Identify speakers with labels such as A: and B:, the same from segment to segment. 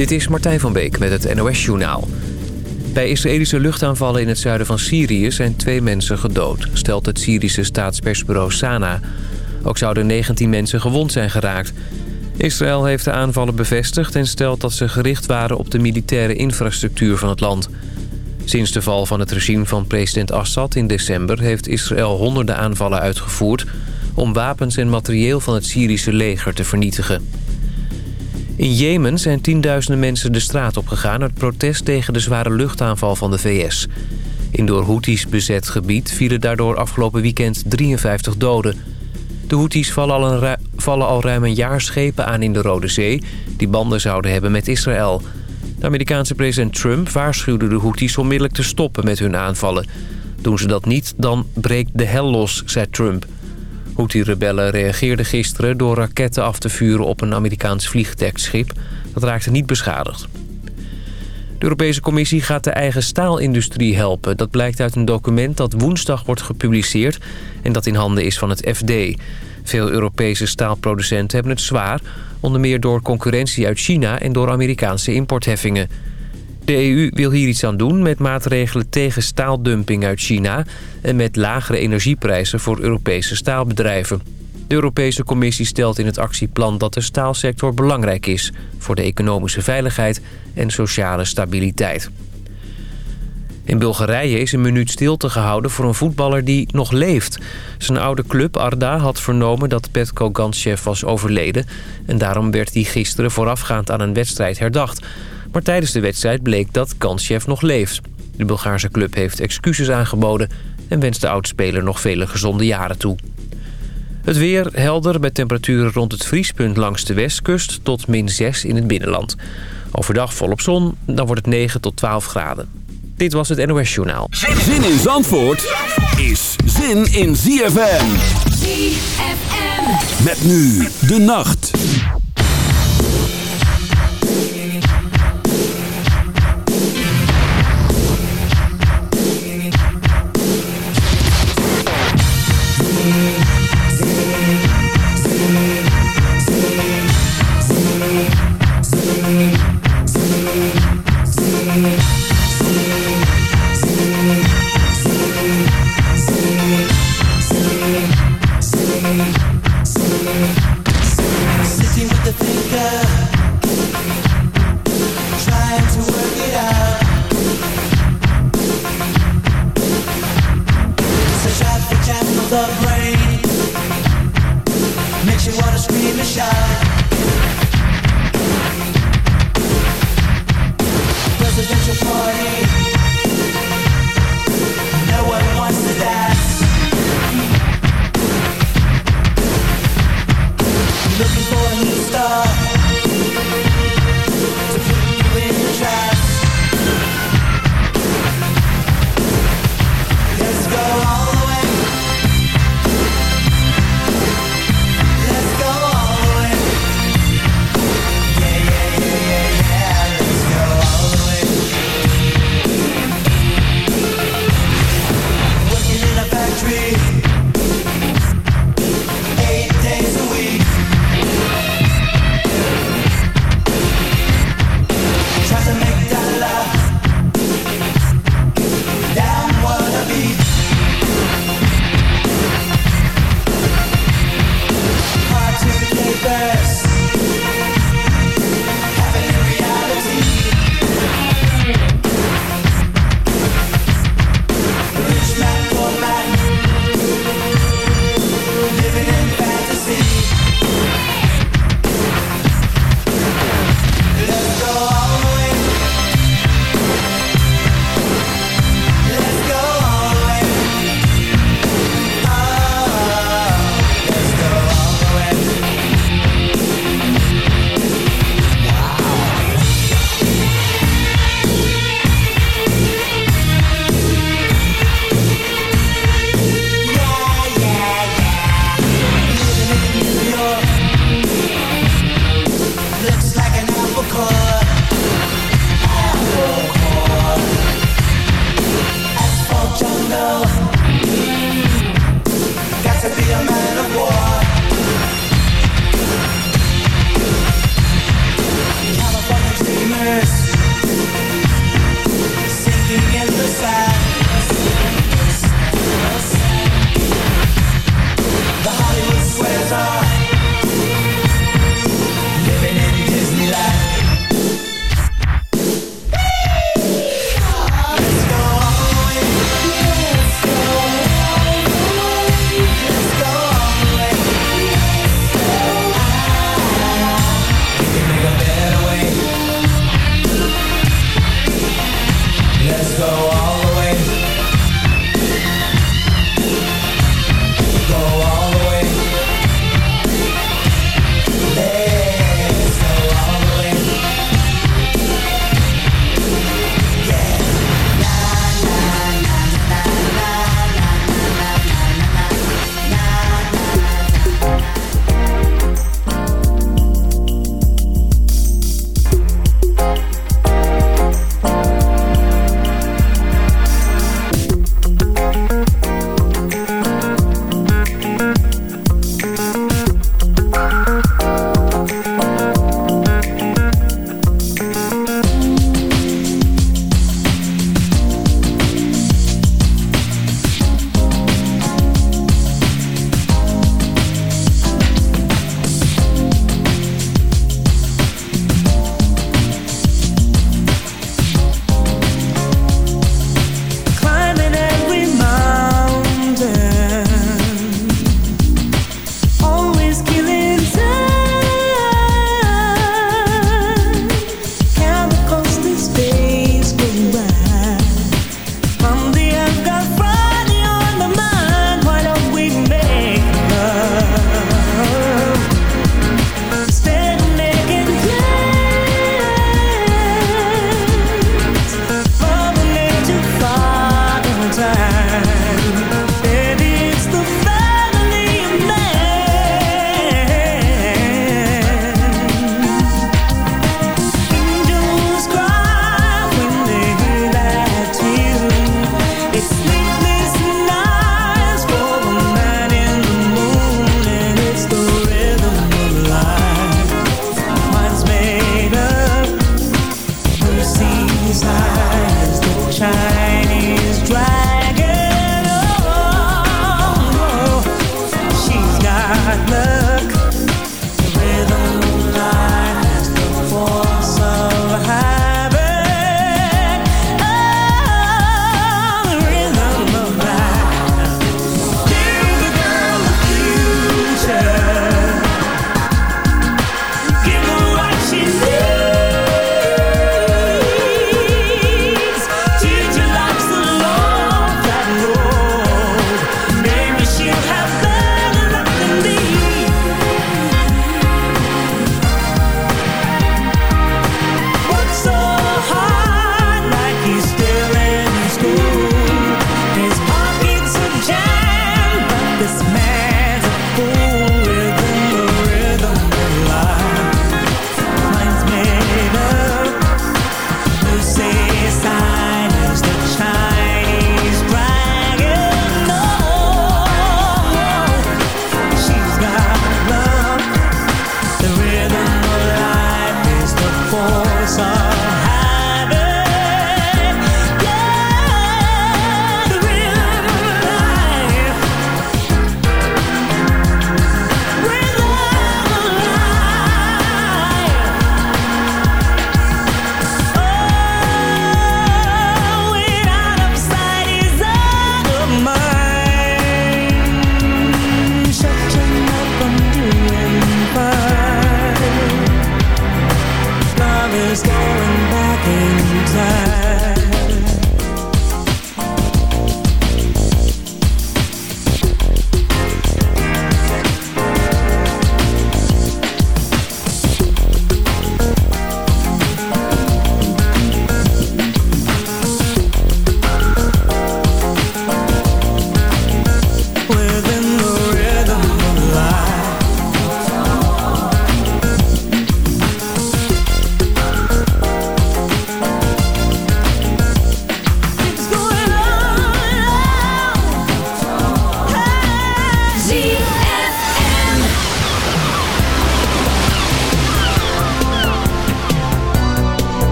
A: Dit is Martijn van Beek met het NOS-journaal. Bij Israëlische luchtaanvallen in het zuiden van Syrië zijn twee mensen gedood... stelt het Syrische staatspersbureau Sana. Ook zouden 19 mensen gewond zijn geraakt. Israël heeft de aanvallen bevestigd en stelt dat ze gericht waren... op de militaire infrastructuur van het land. Sinds de val van het regime van president Assad in december... heeft Israël honderden aanvallen uitgevoerd... om wapens en materieel van het Syrische leger te vernietigen. In Jemen zijn tienduizenden mensen de straat opgegaan... uit protest tegen de zware luchtaanval van de VS. In door Houthis bezet gebied vielen daardoor afgelopen weekend 53 doden. De Houthis vallen al, ruim een jaar schepen aan in de Rode Zee... die banden zouden hebben met Israël. De Amerikaanse president Trump waarschuwde de Houthis onmiddellijk te stoppen met hun aanvallen. Doen ze dat niet, dan breekt de hel los, zei Trump... Houthi-rebellen reageerden gisteren door raketten af te vuren op een Amerikaans vliegdekschip. Dat raakte niet beschadigd. De Europese Commissie gaat de eigen staalindustrie helpen. Dat blijkt uit een document dat woensdag wordt gepubliceerd... en dat in handen is van het FD. Veel Europese staalproducenten hebben het zwaar... onder meer door concurrentie uit China en door Amerikaanse importheffingen... De EU wil hier iets aan doen met maatregelen tegen staaldumping uit China... en met lagere energieprijzen voor Europese staalbedrijven. De Europese Commissie stelt in het actieplan dat de staalsector belangrijk is... voor de economische veiligheid en sociale stabiliteit. In Bulgarije is een minuut stilte gehouden voor een voetballer die nog leeft. Zijn oude club Arda had vernomen dat Petko Ganshev was overleden... en daarom werd hij gisteren voorafgaand aan een wedstrijd herdacht... Maar tijdens de wedstrijd bleek dat Kanschev nog leeft. De Bulgaarse club heeft excuses aangeboden... en wenst de oudspeler nog vele gezonde jaren toe. Het weer helder met temperaturen rond het vriespunt langs de westkust... tot min 6 in het binnenland. Overdag volop zon, dan wordt het 9 tot 12 graden. Dit was het NOS Journaal.
B: Zin in Zandvoort is zin in ZFM.
C: ZFM.
B: Met nu de nacht.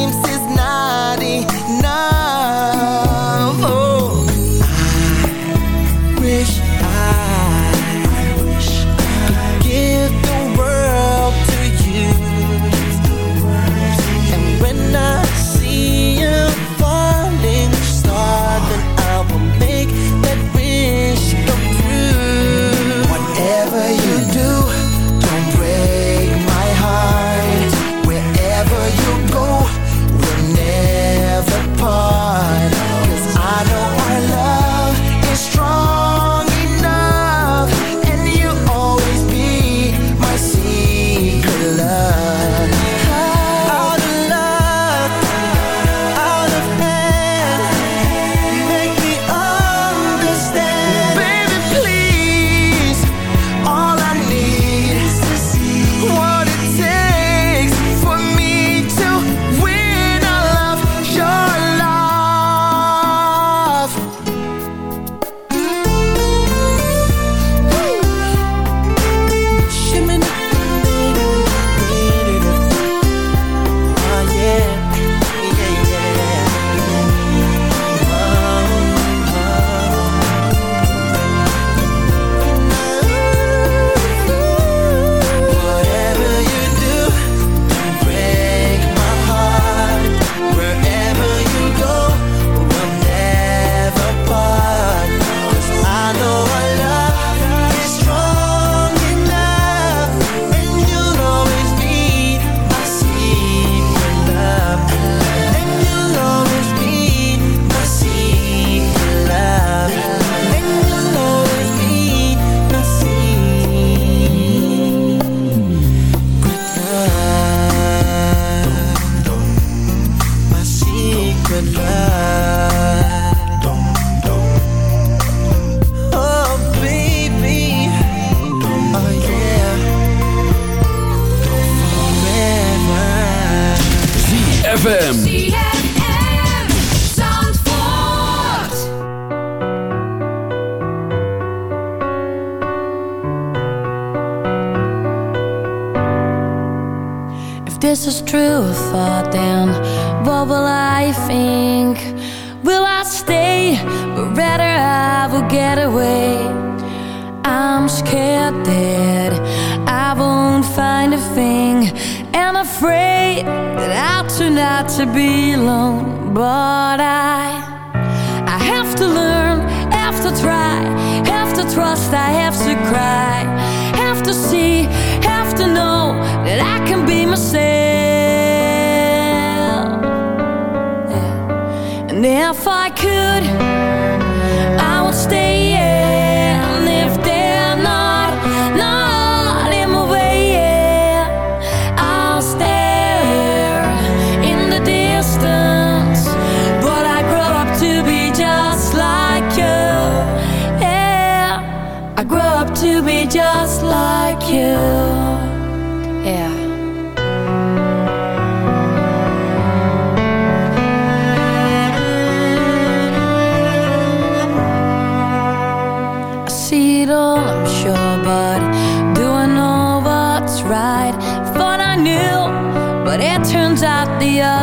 C: seems it's
D: naughty, naughty.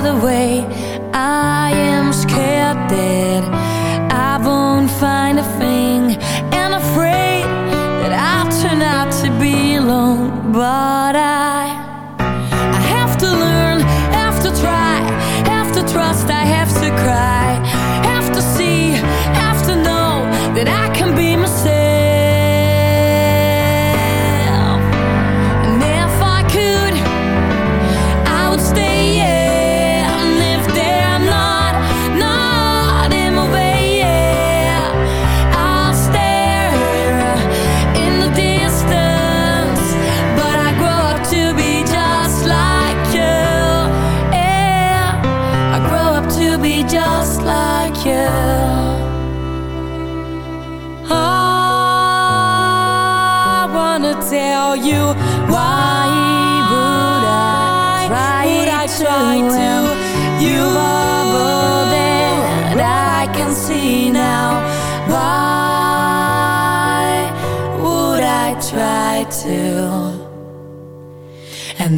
D: The way I am scared that I won't find a thing. And afraid that I'll turn out to be alone But I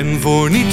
E: En alsof ik niet